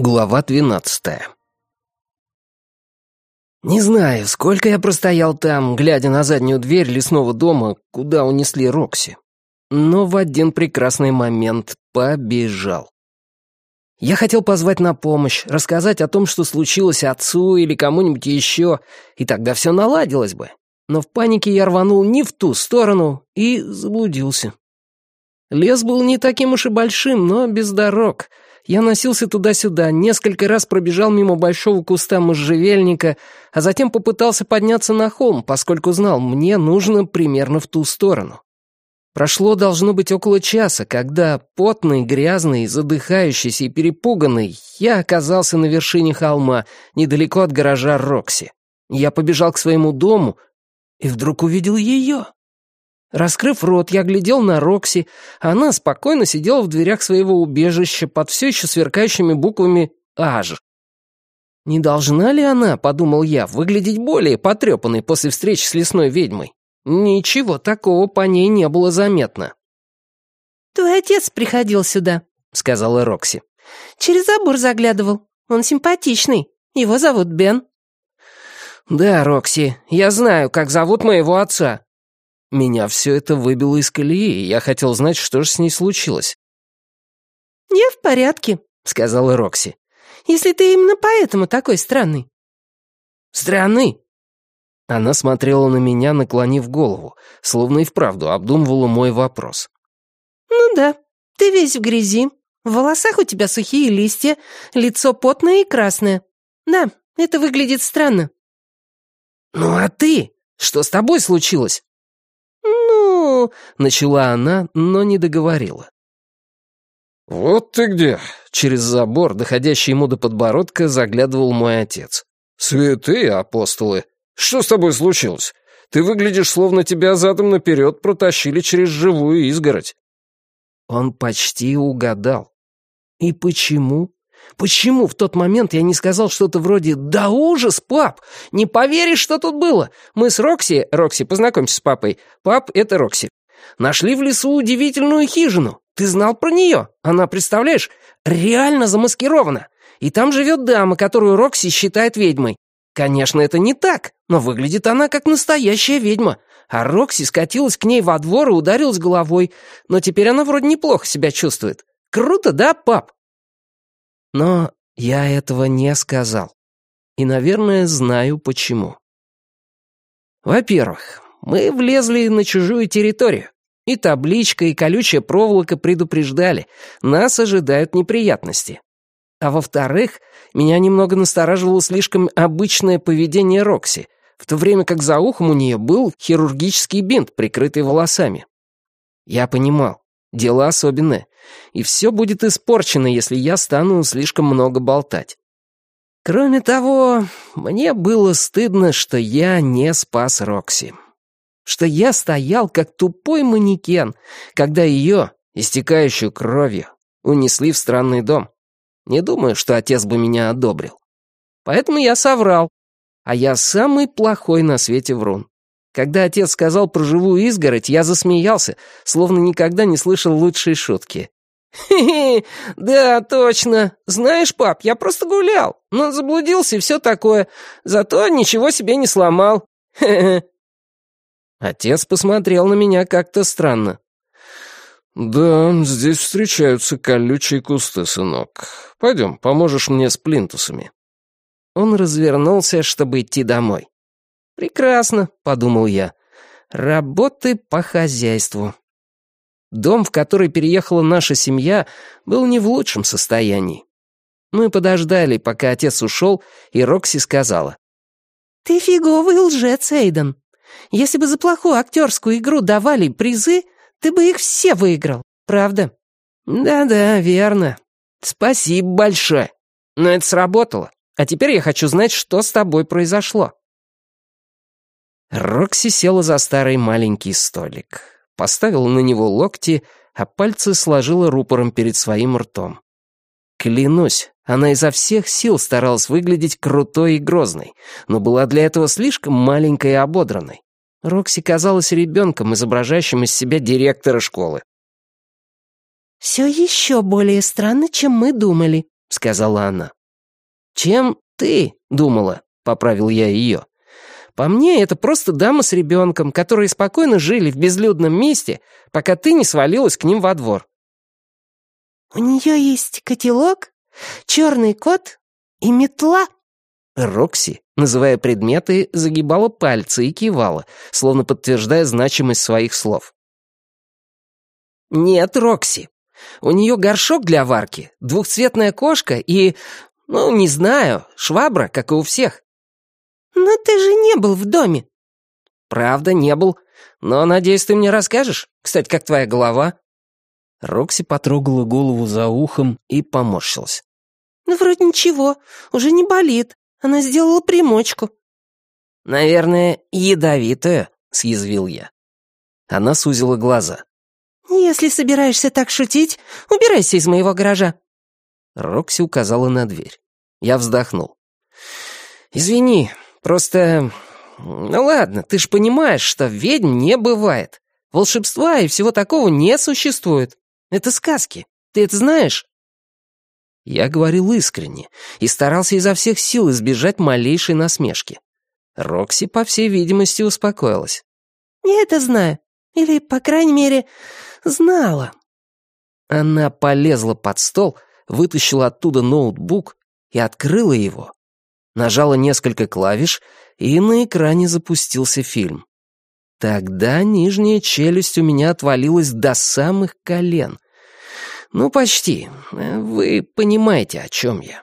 Глава двенадцатая. Не знаю, сколько я простоял там, глядя на заднюю дверь лесного дома, куда унесли Рокси. Но в один прекрасный момент побежал. Я хотел позвать на помощь, рассказать о том, что случилось отцу или кому-нибудь еще, и тогда все наладилось бы. Но в панике я рванул не в ту сторону и заблудился. Лес был не таким уж и большим, но без дорог — я носился туда-сюда, несколько раз пробежал мимо большого куста можжевельника, а затем попытался подняться на холм, поскольку знал, мне нужно примерно в ту сторону. Прошло, должно быть, около часа, когда, потный, грязный, задыхающийся и перепуганный, я оказался на вершине холма, недалеко от гаража Рокси. Я побежал к своему дому и вдруг увидел ее. Раскрыв рот, я глядел на Рокси, она спокойно сидела в дверях своего убежища под все еще сверкающими буквами «Аж». Не должна ли она, подумал я, выглядеть более потрепанной после встречи с лесной ведьмой? Ничего такого по ней не было заметно. «Твой отец приходил сюда», — сказала Рокси. «Через забор заглядывал. Он симпатичный. Его зовут Бен». «Да, Рокси, я знаю, как зовут моего отца», меня все это выбило из колеи, и я хотел знать, что же с ней случилось. «Я в порядке», — сказала Рокси. «Если ты именно поэтому такой странный». «Странный?» Она смотрела на меня, наклонив голову, словно и вправду обдумывала мой вопрос. «Ну да, ты весь в грязи, в волосах у тебя сухие листья, лицо потное и красное. Да, это выглядит странно». «Ну а ты? Что с тобой случилось?» «Ну...» — начала она, но не договорила. «Вот ты где!» — через забор, доходящий ему до подбородка, заглядывал мой отец. «Святые апостолы! Что с тобой случилось? Ты выглядишь, словно тебя задом наперед протащили через живую изгородь». Он почти угадал. И почему? Почему в тот момент я не сказал что-то вроде «Да ужас, пап! Не поверишь, что тут было! Мы с Рокси... Рокси, познакомься с папой. Пап — это Рокси. Нашли в лесу удивительную хижину. Ты знал про нее? Она, представляешь, реально замаскирована. И там живет дама, которую Рокси считает ведьмой. Конечно, это не так, но выглядит она как настоящая ведьма. А Рокси скатилась к ней во двор и ударилась головой. Но теперь она вроде неплохо себя чувствует. Круто, да, пап?» Но я этого не сказал. И, наверное, знаю почему. Во-первых, мы влезли на чужую территорию. И табличка, и колючая проволока предупреждали. Нас ожидают неприятности. А во-вторых, меня немного настораживало слишком обычное поведение Рокси, в то время как за ухом у нее был хирургический бинт, прикрытый волосами. Я понимал, дело особенное, и все будет испорчено, если я стану слишком много болтать. Кроме того, мне было стыдно, что я не спас Рокси. Что я стоял как тупой манекен, когда ее, истекающую кровью, унесли в странный дом. Не думаю, что отец бы меня одобрил. Поэтому я соврал. А я самый плохой на свете врун. Когда отец сказал про живую изгородь, я засмеялся, словно никогда не слышал лучшей шутки. «Хе-хе, да, точно. Знаешь, пап, я просто гулял, но заблудился и все такое. Зато ничего себе не сломал. Хе-хе». Отец посмотрел на меня как-то странно. «Да, здесь встречаются колючие кусты, сынок. Пойдем, поможешь мне с плинтусами». Он развернулся, чтобы идти домой. «Прекрасно», — подумал я. «Работы по хозяйству». Дом, в который переехала наша семья, был не в лучшем состоянии. Мы подождали, пока отец ушел, и Рокси сказала. «Ты фиговый лжец, Эйден. Если бы за плохую актерскую игру давали призы, ты бы их все выиграл, правда?» «Да-да, верно. Спасибо большое. Но это сработало. А теперь я хочу знать, что с тобой произошло». Рокси села за старый маленький столик поставила на него локти, а пальцы сложила рупором перед своим ртом. Клянусь, она изо всех сил старалась выглядеть крутой и грозной, но была для этого слишком маленькой и ободранной. Рокси казалась ребенком, изображающим из себя директора школы. «Все еще более странно, чем мы думали», — сказала она. чем ты думала», — поправил я ее. «По мне, это просто дама с ребенком, которые спокойно жили в безлюдном месте, пока ты не свалилась к ним во двор». «У нее есть котелок, черный кот и метла». Рокси, называя предметы, загибала пальцы и кивала, словно подтверждая значимость своих слов. «Нет, Рокси. У нее горшок для варки, двухцветная кошка и, ну, не знаю, швабра, как и у всех». «Но ты же не был в доме». «Правда, не был. Но, надеюсь, ты мне расскажешь? Кстати, как твоя голова?» Рокси потрогала голову за ухом и поморщилась. «Ну, вроде ничего, уже не болит. Она сделала примочку». «Наверное, ядовитую», — съязвил я. Она сузила глаза. «Если собираешься так шутить, убирайся из моего гаража». Рокси указала на дверь. Я вздохнул. «Извини, просто... Ну ладно, ты ж понимаешь, что ведьм не бывает. Волшебства и всего такого не существует. Это сказки. Ты это знаешь?» Я говорил искренне и старался изо всех сил избежать малейшей насмешки. Рокси, по всей видимости, успокоилась. «Я это знаю. Или, по крайней мере, знала». Она полезла под стол, вытащила оттуда ноутбук и открыла его. Нажала несколько клавиш, и на экране запустился фильм. Тогда нижняя челюсть у меня отвалилась до самых колен — ну, почти. Вы понимаете, о чем я.